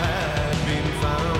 had been found.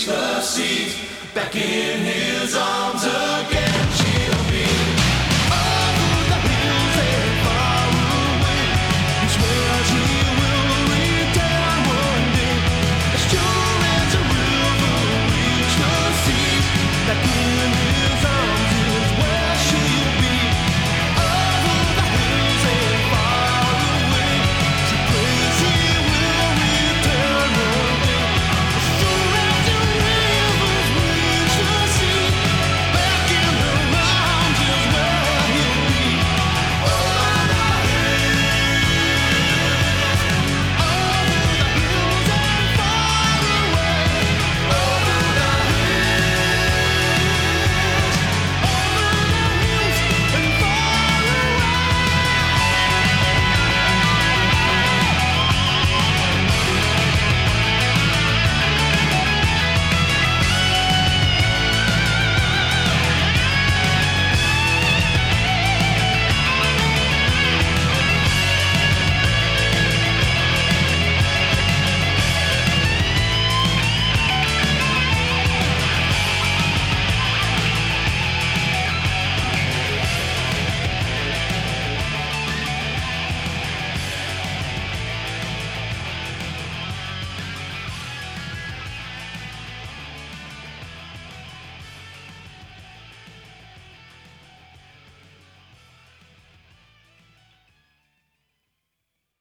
reach the seas back in his arms again.